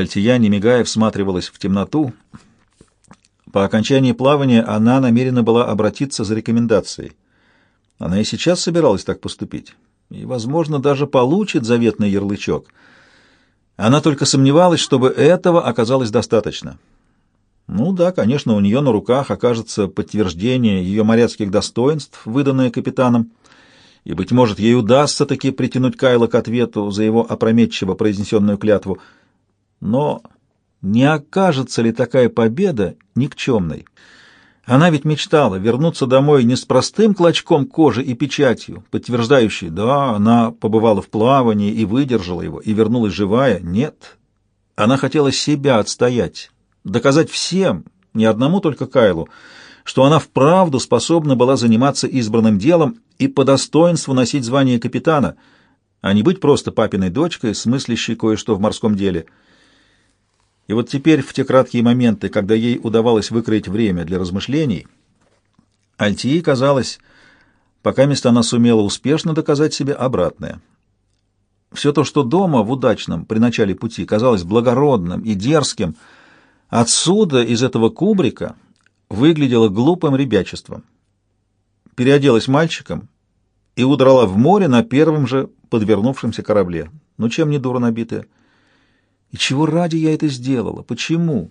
Альтия, не мигая, всматривалась в темноту. По окончании плавания она намерена была обратиться за рекомендацией. Она и сейчас собиралась так поступить. И, возможно, даже получит заветный ярлычок. Она только сомневалась, чтобы этого оказалось достаточно. Ну да, конечно, у нее на руках окажется подтверждение ее моряцких достоинств, выданное капитаном, и, быть может, ей удастся таки притянуть Кайла к ответу за его опрометчиво произнесенную клятву. Но не окажется ли такая победа никчемной? Она ведь мечтала вернуться домой не с простым клочком кожи и печатью, подтверждающей, да, она побывала в плавании и выдержала его, и вернулась живая. Нет, она хотела себя отстоять, доказать всем, не одному только Кайлу, что она вправду способна была заниматься избранным делом и по достоинству носить звание капитана, а не быть просто папиной дочкой, смыслящей кое-что в морском деле. И вот теперь, в те краткие моменты, когда ей удавалось выкроить время для размышлений, Альтии казалось, пока место она сумела успешно доказать себе обратное. Все то, что дома в удачном при начале пути казалось благородным и дерзким, отсюда, из этого кубрика, выглядела глупым ребячеством. Переоделась мальчиком и удрала в море на первом же подвернувшемся корабле. Ну, чем не дура набитая? И чего ради я это сделала? Почему?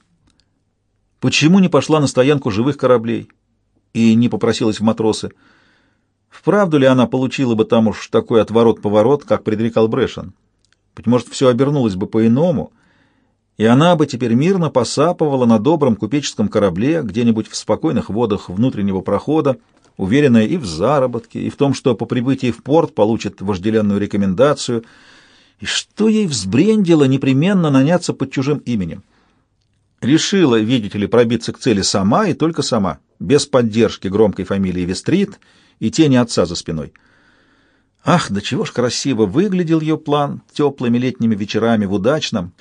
Почему не пошла на стоянку живых кораблей и не попросилась в матросы? Вправду ли она получила бы там уж такой отворот-поворот, как предрекал Брэшен? Быть может, все обернулось бы по-иному — и она бы теперь мирно посапывала на добром купеческом корабле где-нибудь в спокойных водах внутреннего прохода, уверенная и в заработке, и в том, что по прибытии в порт получит вожделенную рекомендацию, и что ей взбрендило непременно наняться под чужим именем. Решила, видите ли, пробиться к цели сама и только сама, без поддержки громкой фамилии Вестрит и тени отца за спиной. Ах, да чего ж красиво выглядел ее план теплыми летними вечерами в удачном,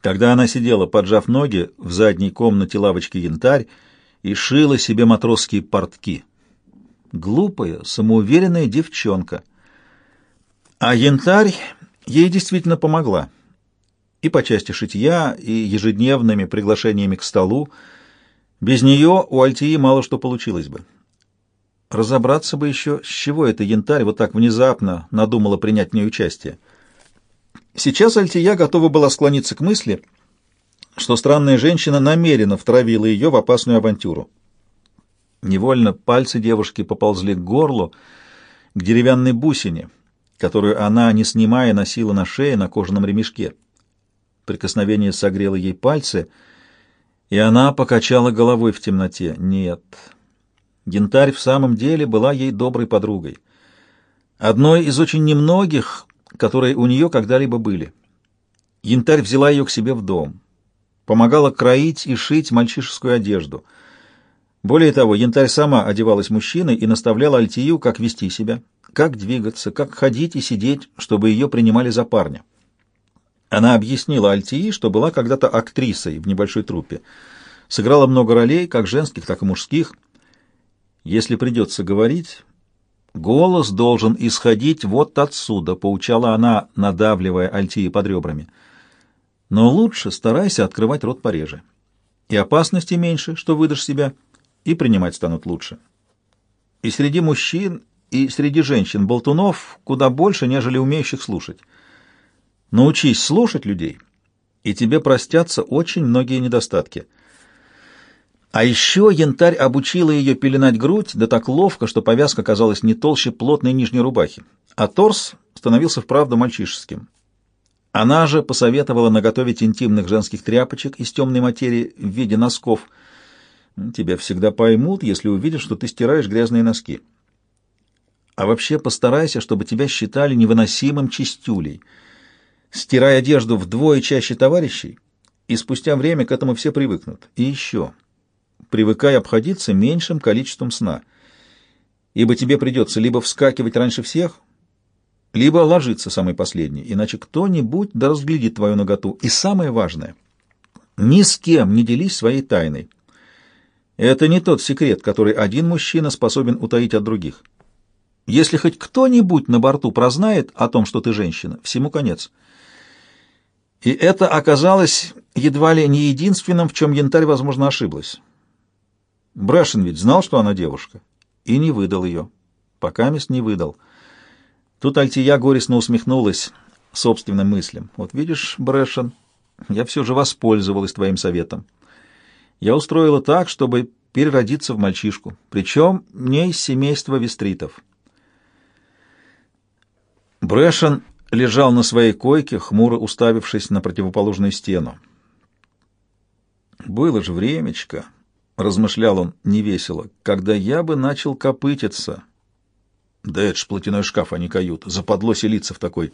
когда она сидела, поджав ноги, в задней комнате лавочки янтарь и шила себе матросские портки. Глупая, самоуверенная девчонка. А янтарь ей действительно помогла. И по части шитья, и ежедневными приглашениями к столу. Без нее у Альтии мало что получилось бы. Разобраться бы еще, с чего это янтарь вот так внезапно надумала принять в ней участие. Сейчас Альтия готова была склониться к мысли, что странная женщина намеренно втравила ее в опасную авантюру. Невольно пальцы девушки поползли к горлу, к деревянной бусине, которую она, не снимая, носила на шее на кожаном ремешке. Прикосновение согрело ей пальцы, и она покачала головой в темноте. Нет, янтарь в самом деле была ей доброй подругой. Одной из очень немногих, которые у нее когда-либо были. Янтарь взяла ее к себе в дом, помогала кроить и шить мальчишескую одежду. Более того, Янтарь сама одевалась мужчиной и наставляла Альтию, как вести себя, как двигаться, как ходить и сидеть, чтобы ее принимали за парня. Она объяснила Альтии, что была когда-то актрисой в небольшой труппе, сыграла много ролей, как женских, так и мужских. Если придется говорить, Голос должен исходить вот отсюда, поучала она, надавливая Альтии под ребрами. Но лучше старайся открывать рот пореже. И опасности меньше, что выдашь себя, и принимать станут лучше. И среди мужчин, и среди женщин болтунов куда больше, нежели умеющих слушать. Научись слушать людей, и тебе простятся очень многие недостатки. А еще янтарь обучила ее пеленать грудь, да так ловко, что повязка казалась не толще плотной нижней рубахи, а торс становился вправду мальчишеским. Она же посоветовала наготовить интимных женских тряпочек из темной материи в виде носков. Тебя всегда поймут, если увидят, что ты стираешь грязные носки. А вообще постарайся, чтобы тебя считали невыносимым чистюлей. Стирай одежду вдвое чаще товарищей, и спустя время к этому все привыкнут. И еще привыкай обходиться меньшим количеством сна, ибо тебе придется либо вскакивать раньше всех, либо ложиться самый последний, иначе кто-нибудь да разглядит твою наготу. И самое важное, ни с кем не делись своей тайной. Это не тот секрет, который один мужчина способен утаить от других. Если хоть кто-нибудь на борту прознает о том, что ты женщина, всему конец. И это оказалось едва ли не единственным, в чем янтарь, возможно, ошиблась. Брэшен ведь знал, что она девушка, и не выдал ее. Пока мест не выдал. Тут Альтия горестно усмехнулась собственным мыслям. «Вот видишь, Брэшен, я все же воспользовалась твоим советом. Я устроила так, чтобы переродиться в мальчишку, причем не из семейства вестритов». Брэшен лежал на своей койке, хмуро уставившись на противоположную стену. «Было же времечко», — размышлял он невесело, — «когда я бы начал копытиться». Да это ж платяной шкаф, а не каюта. Западло селиться в такой.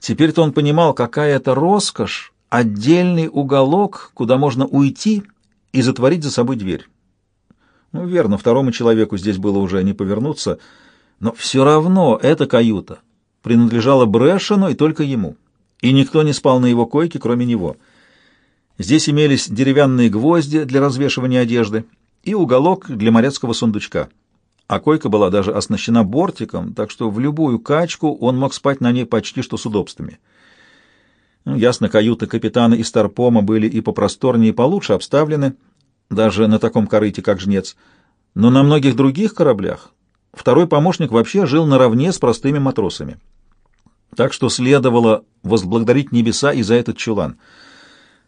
Теперь-то он понимал, какая это роскошь, отдельный уголок, куда можно уйти и затворить за собой дверь. Ну, верно, второму человеку здесь было уже не повернуться, но все равно эта каюта принадлежала Брэшену и только ему, и никто не спал на его койке, кроме него. Здесь имелись деревянные гвозди для развешивания одежды и уголок для моряцкого сундучка. А койка была даже оснащена бортиком, так что в любую качку он мог спать на ней почти что с удобствами. Ну, ясно, каюты капитана и старпома были и попросторнее, и получше обставлены, даже на таком корыте, как жнец. Но на многих других кораблях второй помощник вообще жил наравне с простыми матросами. Так что следовало возблагодарить небеса и за этот чулан.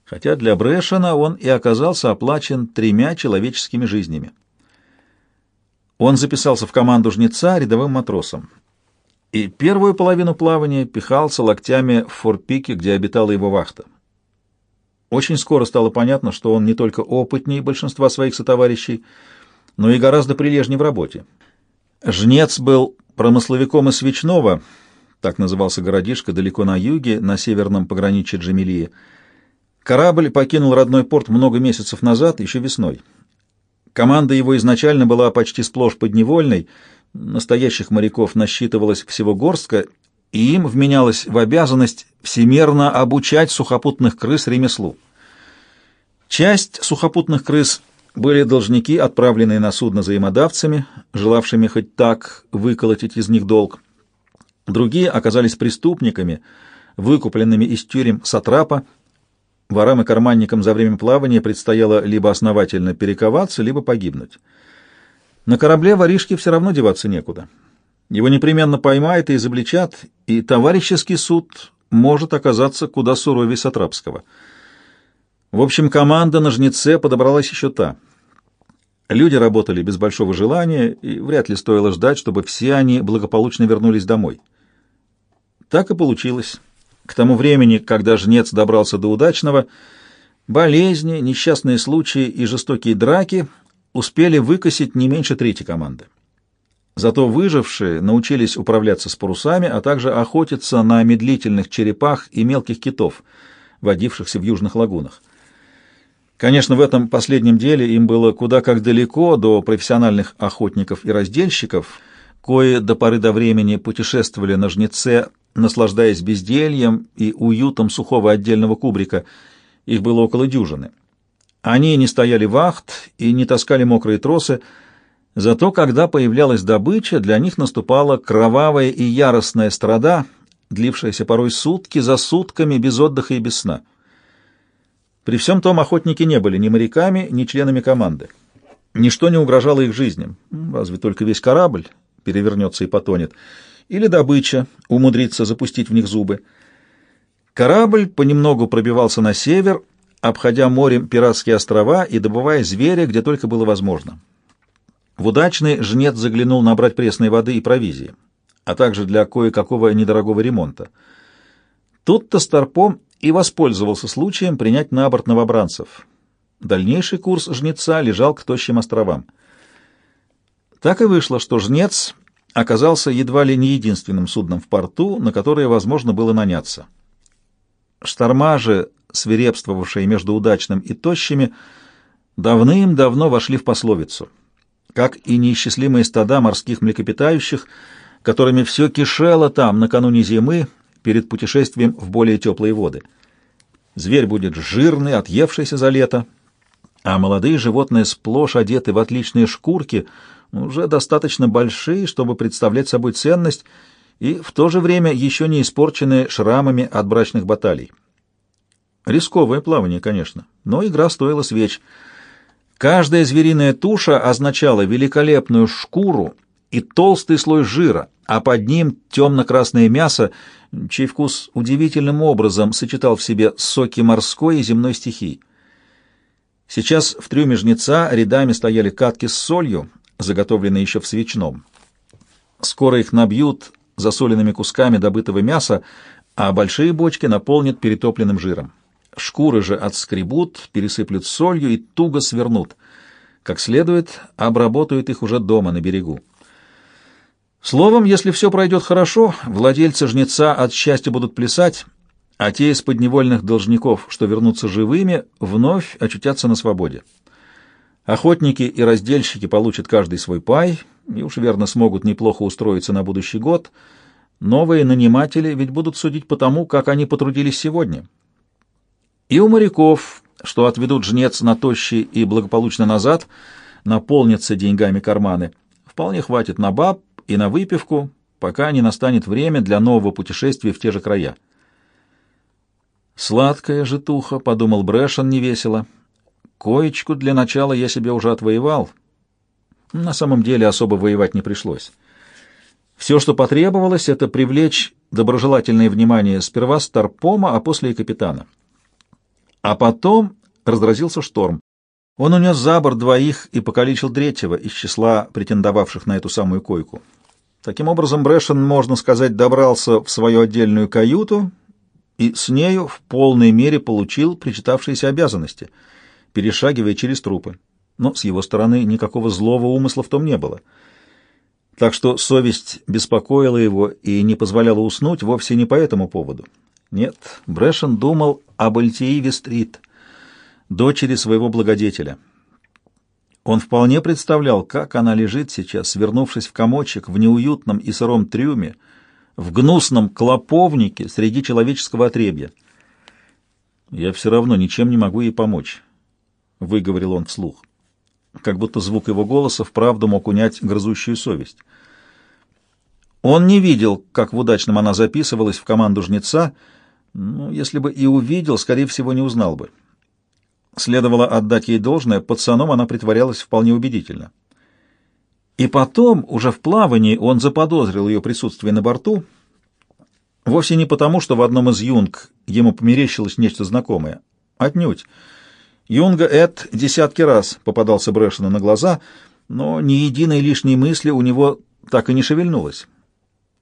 Хотя для Брэшена он и оказался оплачен тремя человеческими жизнями. Он записался в команду жнеца рядовым матросом. И первую половину плавания пихался локтями в форпике, где обитала его вахта. Очень скоро стало понятно, что он не только опытнее большинства своих сотоварищей, но и гораздо прилежнее в работе. Жнец был промысловиком из Свечного, так назывался городишко далеко на юге, на северном пограничье Джамилии. Корабль покинул родной порт много месяцев назад, еще весной. Команда его изначально была почти сплошь подневольной, настоящих моряков насчитывалось всего горстка, и им вменялось в обязанность всемерно обучать сухопутных крыс ремеслу. Часть сухопутных крыс были должники, отправленные на судно взаимодавцами, желавшими хоть так выколотить из них долг. Другие оказались преступниками, выкупленными из тюрем сатрапа, Ворам и карманникам за время плавания предстояло либо основательно перековаться, либо погибнуть. На корабле воришке все равно деваться некуда. Его непременно поймают и изобличат, и товарищеский суд может оказаться куда суровее Сатрапского. В общем, команда на жнеце подобралась еще та. Люди работали без большого желания, и вряд ли стоило ждать, чтобы все они благополучно вернулись домой. Так и получилось. К тому времени, когда жнец добрался до удачного, болезни, несчастные случаи и жестокие драки успели выкосить не меньше трети команды. Зато выжившие научились управляться с парусами, а также охотиться на медлительных черепах и мелких китов, водившихся в южных лагунах. Конечно, в этом последнем деле им было куда как далеко до профессиональных охотников и раздельщиков, кое до поры до времени путешествовали на жнеце наслаждаясь бездельем и уютом сухого отдельного кубрика. Их было около дюжины. Они не стояли вахт и не таскали мокрые тросы, зато когда появлялась добыча, для них наступала кровавая и яростная страда, длившаяся порой сутки за сутками, без отдыха и без сна. При всем том охотники не были ни моряками, ни членами команды. Ничто не угрожало их жизням, разве только весь корабль перевернется и потонет — или добыча, умудриться запустить в них зубы. Корабль понемногу пробивался на север, обходя морем пиратские острова и добывая зверя, где только было возможно. В удачный жнец заглянул набрать пресной воды и провизии, а также для кое-какого недорогого ремонта. Тут-то Старпом и воспользовался случаем принять на борт новобранцев. Дальнейший курс жнеца лежал к тощим островам. Так и вышло, что жнец оказался едва ли не единственным судном в порту, на которое возможно было наняться. Шторма же, свирепствовавшие между удачным и тощими, давным-давно вошли в пословицу, как и неисчислимые стада морских млекопитающих, которыми все кишело там накануне зимы перед путешествием в более теплые воды. Зверь будет жирный, отъевшийся за лето, а молодые животные сплошь одеты в отличные шкурки — уже достаточно большие, чтобы представлять собой ценность, и в то же время еще не испорченные шрамами от брачных баталий. Рисковое плавание, конечно, но игра стоила свеч. Каждая звериная туша означала великолепную шкуру и толстый слой жира, а под ним темно-красное мясо, чей вкус удивительным образом сочетал в себе соки морской и земной стихий. Сейчас в трюме жнеца рядами стояли катки с солью, заготовленные еще в свечном. Скоро их набьют засоленными кусками добытого мяса, а большие бочки наполнят перетопленным жиром. Шкуры же отскребут, пересыплют солью и туго свернут. Как следует, обработают их уже дома на берегу. Словом, если все пройдет хорошо, владельцы жнеца от счастья будут плясать, а те из подневольных должников, что вернутся живыми, вновь очутятся на свободе. Охотники и раздельщики получат каждый свой пай и уж верно смогут неплохо устроиться на будущий год. Новые наниматели ведь будут судить по тому, как они потрудились сегодня. И у моряков, что отведут жнец на тощий и благополучно назад, наполнятся деньгами карманы. Вполне хватит на баб и на выпивку, пока не настанет время для нового путешествия в те же края. «Сладкая житуха», — подумал Брэшен невесело. «Коечку для начала я себе уже отвоевал. На самом деле особо воевать не пришлось. Все, что потребовалось, это привлечь доброжелательное внимание сперва Старпома, а после и капитана. А потом разразился шторм. Он унес за борт двоих и покалечил третьего из числа претендовавших на эту самую койку. Таким образом, Брэшен, можно сказать, добрался в свою отдельную каюту и с нею в полной мере получил причитавшиеся обязанности, перешагивая через трупы. Но с его стороны никакого злого умысла в том не было. Так что совесть беспокоила его и не позволяла уснуть вовсе не по этому поводу. Нет, Брэшен думал об Альтии Вестрит, дочери своего благодетеля. Он вполне представлял, как она лежит сейчас, свернувшись в комочек в неуютном и сыром трюме, в гнусном клоповнике среди человеческого отребья. «Я все равно ничем не могу ей помочь», — выговорил он вслух. Как будто звук его голоса вправду мог унять грызущую совесть. Он не видел, как в удачном она записывалась в команду жнеца, но если бы и увидел, скорее всего, не узнал бы. Следовало отдать ей должное, пацаном она притворялась вполне убедительно. И потом, уже в плавании, он заподозрил ее присутствие на борту, вовсе не потому, что в одном из юнг ему померещилось нечто знакомое. Отнюдь. Юнга Эд десятки раз попадался Брэшену на глаза, но ни единой лишней мысли у него так и не шевельнулось.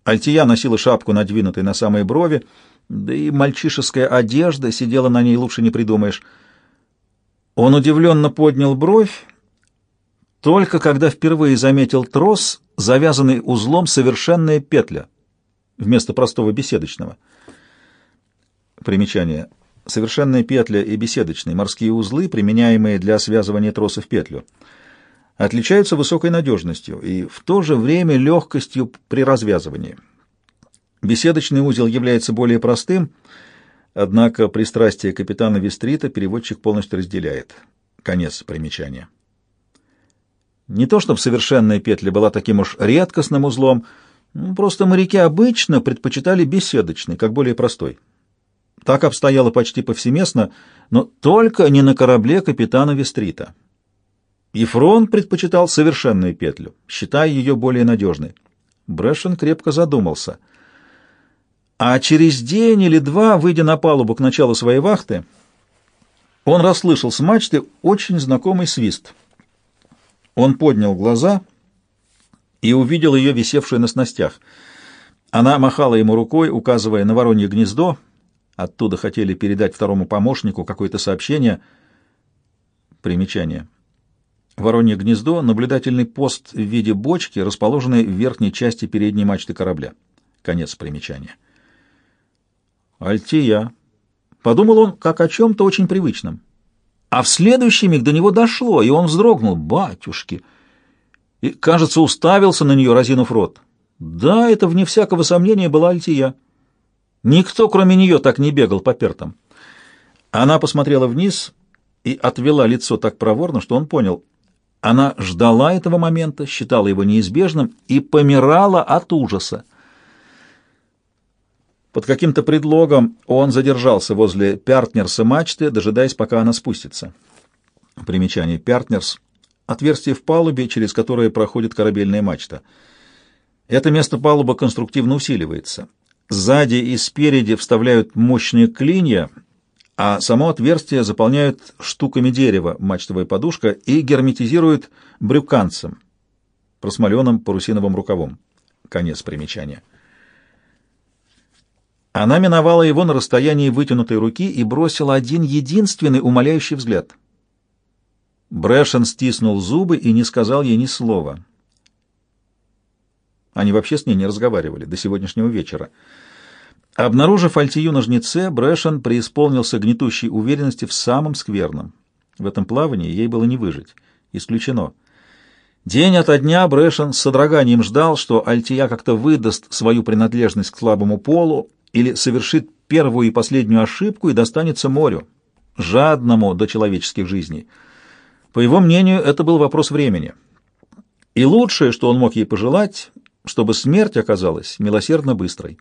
Альтия носила шапку, надвинутой на самые брови, да и мальчишеская одежда сидела на ней лучше не придумаешь. Он удивленно поднял бровь, только когда впервые заметил трос, завязанный узлом совершенная петля, вместо простого беседочного. Примечание. Совершенная петля и беседочные морские узлы, применяемые для связывания троса в петлю, отличаются высокой надежностью и в то же время легкостью при развязывании. Беседочный узел является более простым, однако пристрастие капитана Вестрита переводчик полностью разделяет. Конец примечания. Не то чтобы совершенная петля была таким уж редкостным узлом, просто моряки обычно предпочитали беседочный, как более простой. Так обстояло почти повсеместно, но только не на корабле капитана Вестрита. Ефрон предпочитал совершенную петлю, считая ее более надежной. Брэшен крепко задумался — а через день или два, выйдя на палубу к началу своей вахты, он расслышал с мачты очень знакомый свист. Он поднял глаза и увидел ее, висевшую на снастях. Она махала ему рукой, указывая на воронье гнездо. Оттуда хотели передать второму помощнику какое-то сообщение. Примечание. Воронье гнездо — наблюдательный пост в виде бочки, расположенный в верхней части передней мачты корабля. Конец примечания. Альтия. Подумал он, как о чем-то очень привычном. А в следующий миг до него дошло, и он вздрогнул. Батюшки! И, кажется, уставился на нее, разинув рот. Да, это, вне всякого сомнения, была Альтия. Никто, кроме нее, так не бегал по пертам. Она посмотрела вниз и отвела лицо так проворно, что он понял. Она ждала этого момента, считала его неизбежным и помирала от ужаса. Под каким-то предлогом он задержался возле Пяртнерса мачты, дожидаясь, пока она спустится. Примечание Пяртнерс — отверстие в палубе, через которое проходит корабельная мачта. Это место палуба конструктивно усиливается. Сзади и спереди вставляют мощные клинья, а само отверстие заполняют штуками дерева, мачтовая подушка, и герметизируют брюканцем, просмоленным парусиновым рукавом. Конец примечания. Она миновала его на расстоянии вытянутой руки и бросила один единственный умоляющий взгляд. Брэшен стиснул зубы и не сказал ей ни слова. Они вообще с ней не разговаривали до сегодняшнего вечера. Обнаружив Альтию на жнеце, Брэшен преисполнился гнетущей уверенности в самом скверном. В этом плавании ей было не выжить. Исключено. День ото дня Брэшен с содроганием ждал, что Альтия как-то выдаст свою принадлежность к слабому полу, или совершит первую и последнюю ошибку и достанется морю, жадному до человеческих жизней. По его мнению, это был вопрос времени. И лучшее, что он мог ей пожелать, чтобы смерть оказалась милосердно быстрой.